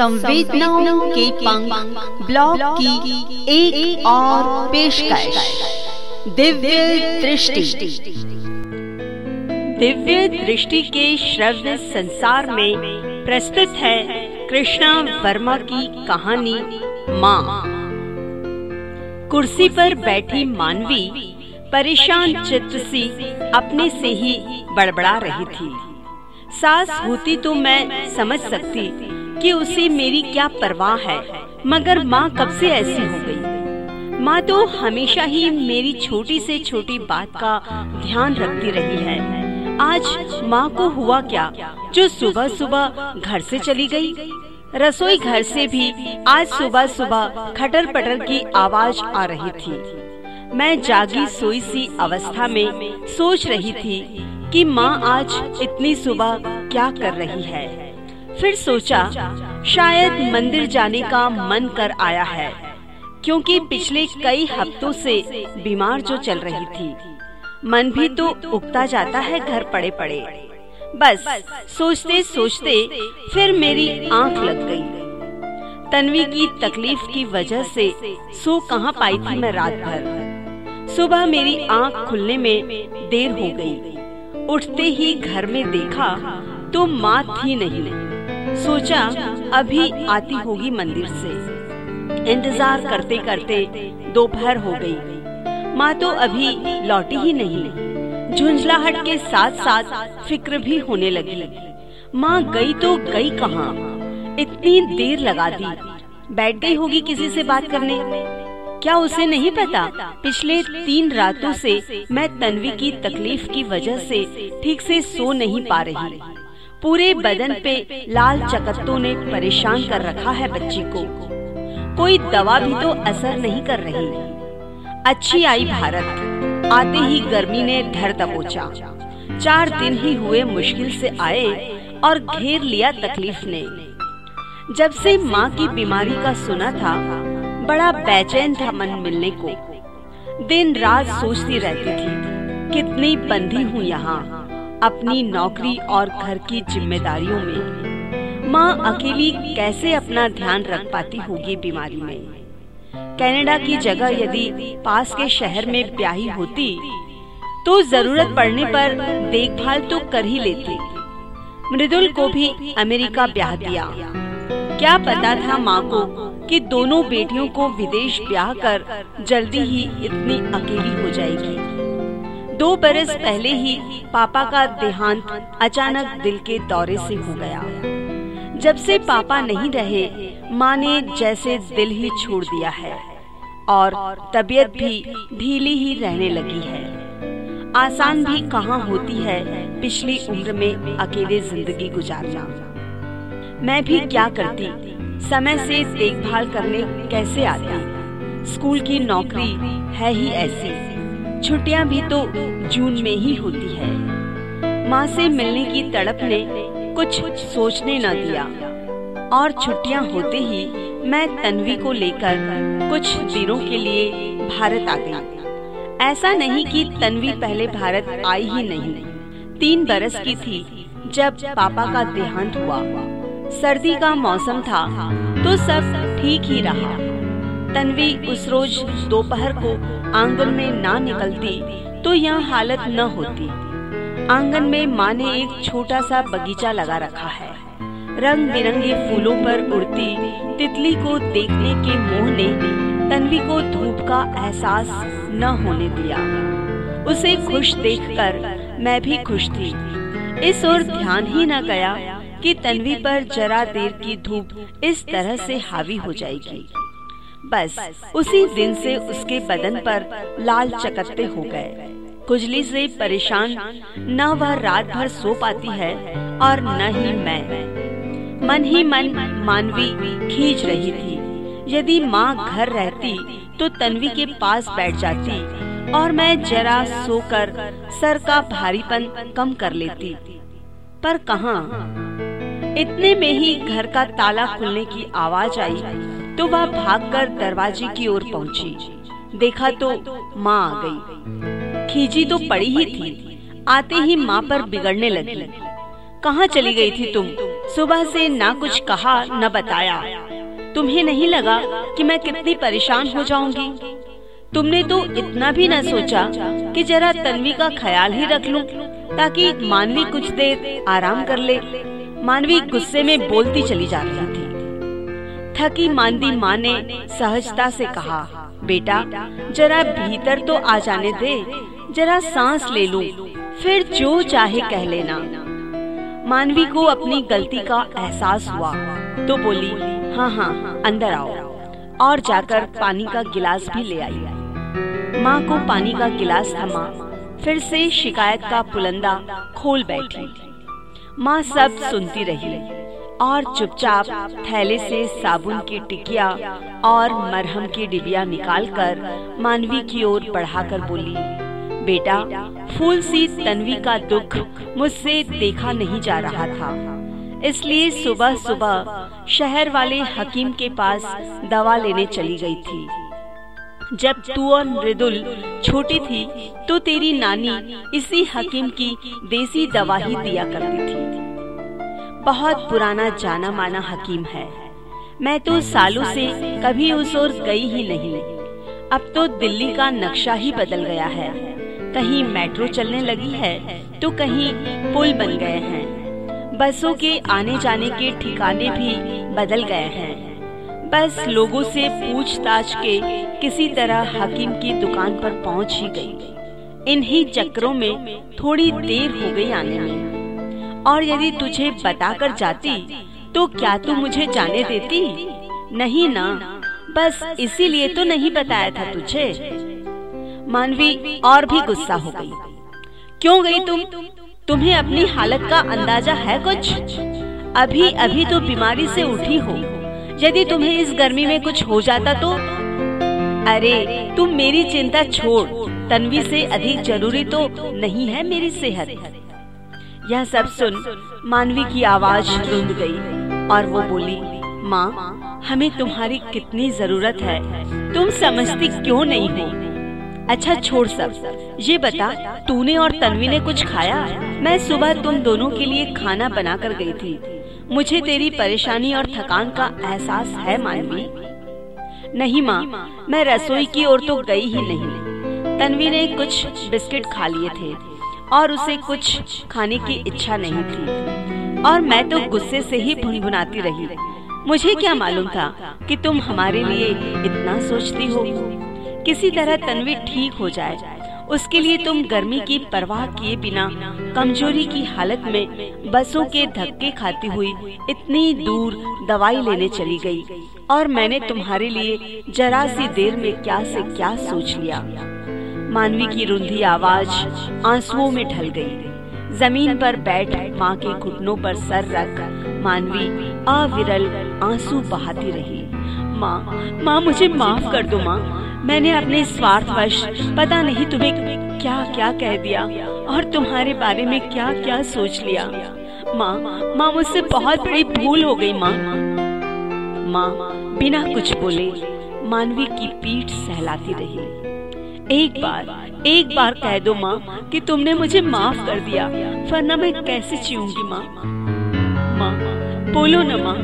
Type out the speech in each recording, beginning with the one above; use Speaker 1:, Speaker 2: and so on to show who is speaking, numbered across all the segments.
Speaker 1: संवेदनाओं के पंख ब्लॉग की एक, एक और पेशकश। दिव्य दृष्टि। दिव्य दृष्टि के श्रव्य संसार में प्रस्तुत है कृष्णा वर्मा की कहानी माँ। कुर्सी पर बैठी मानवी परेशान चित्र सी अपने से ही बड़बड़ा रही थी। सास होती तो मैं समझ सकती कि उसे मेरी क्या परवाह है? मगर माँ कब से ऐसी हो गई? माँ तो हमेशा ही मेरी छोटी से छोटी बात का ध्यान रखती रही है। आज माँ को हुआ क्या? जो सुबह सुबह घर से चली गई। रसोई घर से भी आज सुबह सुबह खटर पटर की आवाज़ आ रही थी। मैं जागी सोई सी अवस्था में सोच रही थी कि माँ आज इतनी सुबह क्या कर रही है? फिर सोचा, शायद मंदिर जाने का मन कर आया है, क्योंकि पिछले कई हफ्तों से बीमार जो चल रही थी, मन भी तो उगता जाता है घर पड़े पड़े बस सोचते सोचते फिर मेरी आँख लग गई। तन्वी की तकलीफ़ की वजह से सो कहाँ पाई थी मैं रात भर सुबह मेरी आँख खुलने में देर हो गई। उठते ही घर में देखा तो माँ थी नहीं सोचा अभी आती होगी मंदिर से। इंतज़ार करते करते दोपहर हो गई। माँ तो अभी लौटी ही नहीं। झुंझलाहट के साथ साथ फ़िक्र भी होने लगी। माँ गई तो गई कहाँ? इतनी देर लगा दी। बैठ गई होगी किसी से बात करने। क्या उसे नहीं पता? पिछले तीन रातों से मैं तन्वी की तकलीफ़ की वजह से ठीक से सो नहीं पा रही। पूरे बदन पे लाल चकत्तों ने परेशान कर रखा है बच्ची को। कोई दवा भी तो असर नहीं कर रही। अच्छी आई भारत। आते ही गर्मी ने धर दबोचा। चार दिन ही हुए मुश्किल से आए और घेर लिया तकलीफ़ ने। जब से माँ की बीमारी का सुना था बड़ा बेचैन था मन मिलने को। दिन रात सोचती रहती थी कितनी बंधी हूँ यहाँ। अपनी नौकरी और घर की जिम्मेदारियों में। माँ अकेली कैसे अपना ध्यान रख पाती होगी बीमारी में? कनाडा की जगह यदि पास के शहर में ब्याही होती तो ज़रूरत पड़ने पर देखभाल तो कर ही लेती। मृदुल को भी अमेरिका ब्याह दिया। क्या पता था माँ को कि दोनों बेटियों को विदेश ब्याह कर जल्दी ही इतनी अकेली हो जाएगी। दो बरस पहले ही पापा का देहांत अचानक दिल के दौरे से हो गया। जब से पापा नहीं रहे, माँ ने जैसे दिल ही छोड़ दिया है और तबीयत भी ढीली ही रहने लगी है। आसान भी कहाँ होती है पिछली उम्र में अकेले ज़िंदगी गुजारना। मैं भी क्या करती? समय से देखभाल करने कैसे आती? स्कूल की नौकरी है ही ऐसी। छुट्टियाँ भी तो जून में ही होती है। माँ से मिलने की तड़प ने कुछ सोचने न दिया। और छुट्टियाँ होते ही मैं तन्वी को लेकर कुछ दिनों के लिए भारत आ गई। ऐसा नहीं कि तन्वी पहले भारत आई ही नहीं। तीन बरस की थी जब पापा का देहांत हुआ। सर्दी का मौसम था तो सब ठीक ही रहा। तन्वी उस रोज दोपहर को आँगन में ना निकलती तो यह हालत न होती। आँगन में माँ ने एक छोटा सा बगीचा लगा रखा है। रंग बिरंगे फूलों पर उड़ती तितली को देखने के मोह ने तन्वी को धूप का एहसास न होने दिया। उसे खुश देखकर मैं भी खुश थी। इस ओर ध्यान ही न गया कि तन्वी पर जरा देर की धूप इस तरह से हावी हो जाएगी। बस, उसी दिन से उसके बदन पर लाल चकत्ते हो गए। खुजली से परेशान, न वह रात भर सो पाती है और न ही मैं। मन ही मन मानवी खींच रही थी। यदि माँ घर रहती तो तन्वी के पास बैठ जाती और मैं जरा सोकर सर का भारीपन कम कर लेती। पर कहा? इतने में ही घर का ताला खुलने की आवाज़ आई। तो वह भागकर दरवाजे की ओर पहुँची। देखा तो माँ आ गई। खींची तो पड़ी ही थी। आते ही माँ पर बिगड़ने लगी। कहाँ चली गई थी तुम? सुबह से ना कुछ कहा, न बताया। तुम्हें नहीं लगा कि मैं कितनी परेशान हो जाऊँगी? तुमने तो इतना भी न सोचा कि जरा तन्वी का ख्याल ही रख लूँ, ताकि मानवी कुछ देर आराम कर ले। मानवी गुस्से में बोलती चली जा रही थी। थकी मानदी माँ ने सहजता से कहा बेटा जरा भीतर तो आ जाने दे जरा सांस ले लूँ, फिर जो चाहे कह लेना। मानवी को अपनी गलती का एहसास हुआ तो बोली हाँ हाँ अंदर आओ और जाकर पानी का गिलास भी ले आई। माँ को पानी का गिलास थमा फिर से शिकायत का पुलंदा खोल बैठी। माँ सब सुनती रही। और चुपचाप थैले से साबुन की टिकिया और मरहम की डिबिया निकालकर मानवी की ओर बढ़ाकर बोली, बेटा, फूल सी तन्वी का दुख मुझसे देखा नहीं जा रहा था। इसलिए सुबह सुबह शहर वाले हकीम के पास दवा लेने चली गई थी। जब तू और मृदुल छोटी थी तो तेरी नानी इसी हकीम की देसी दवा ही दिया करती थी। बहुत पुराना जाना माना हकीम है। मैं तो सालों से कभी उस ओर गई ही नहीं। अब तो दिल्ली का नक्शा ही बदल गया है। कहीं मेट्रो चलने लगी है तो कहीं पुल बन गए हैं। बसों के आने जाने के ठिकाने भी बदल गए हैं। बस लोगों से पूछताछ के किसी तरह हकीम की दुकान पर पहुँच ही गई। इन्हीं चक्रों में थोड़ी देर हो गई आने में। और यदि तुझे बताकर जाती तो क्या तू मुझे जाने देती? नहीं ना, बस इसीलिए तो नहीं बताया था तुझे। मानवी और भी गुस्सा हो गई। क्यों गई तुम? तुम्हें अपनी हालत का अंदाज़ा है कुछ? अभी अभी तो बीमारी से उठी हो। यदि तुम्हें इस गर्मी में कुछ हो जाता तो? अरे, तुम मेरी चिंता छोड़। तन्वी से अधिक ज़रूरी तो नहीं है मेरी सेहत। यह सब सुन मानवी की आवाज़ रुंध गई और वो बोली, माँ, हमें तुम्हारी कितनी ज़रूरत है। तुम समझती क्यों नहीं हो? अच्छा छोड़ सब। ये बता, तूने और तन्वी ने कुछ खाया? मैं सुबह तुम दोनों के लिए खाना बना कर गई थी। मुझे तेरी परेशानी और थकान का एहसास है, मानवी? नहीं, माँ, मैं रसोई की ओर तो गई ही नहीं। तन्वी ने कुछ बिस्किट खा लिए थे। और उसे कुछ खाने की इच्छा नहीं थी। और मैं तो गुस्से से ही भुनभुनाती रही। मुझे क्या मालूम था कि तुम हमारे लिए इतना सोचती हो? किसी तरह तनवी ठीक हो जाए। उसके लिए तुम गर्मी की परवाह किए बिना, कमज़ोरी की हालत में बसों के धक्के खाती हुई इतनी दूर दवाई लेने चली गई। और मैंने तुम्हारे लिए जरा सी देर में क्या से क्या सोच लिया। मानवी की रुंधी आवाज़ आंसुओं में ढल गई। ज़मीन पर बैठ माँ के घुटनों पर सर रख मानवी अविरल आँसू बहाती रही। माँ माँ, मुझे माफ़ कर दो माँ। मैंने अपने स्वार्थवश पता नहीं तुम्हें क्या क्या कह दिया और तुम्हारे बारे में क्या क्या सोच लिया। माँ माँ, मुझसे बहुत बड़ी भूल हो गई माँ। माँ, बिना कुछ बोले मानवी की पीठ सहलाती रही। एक बार एक बार कह दो माँ कि तुमने मुझे माफ़ कर दिया, वरना मैं कैसे जीऊँगी माँ? माँ, बोलो न माँ।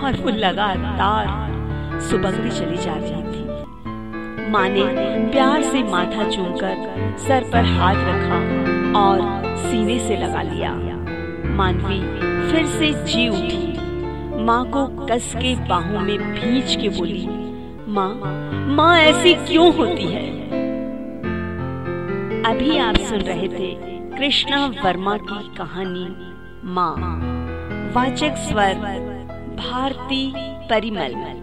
Speaker 1: और वो लगातार सुबकती चली जा रही थी। माँ ने प्यार से माथा चूमकर सर पर हाथ रखा और सीने से लगा लिया। मानवी फिर से जी उठी। माँ को कस के बाहों में भींच के बोली, माँ माँ ऐसी क्यों होती है? अभी आप सुन रहे थे कृष्णा वर्मा की कहानी माँ। वाचक स्वर भारती परिमल।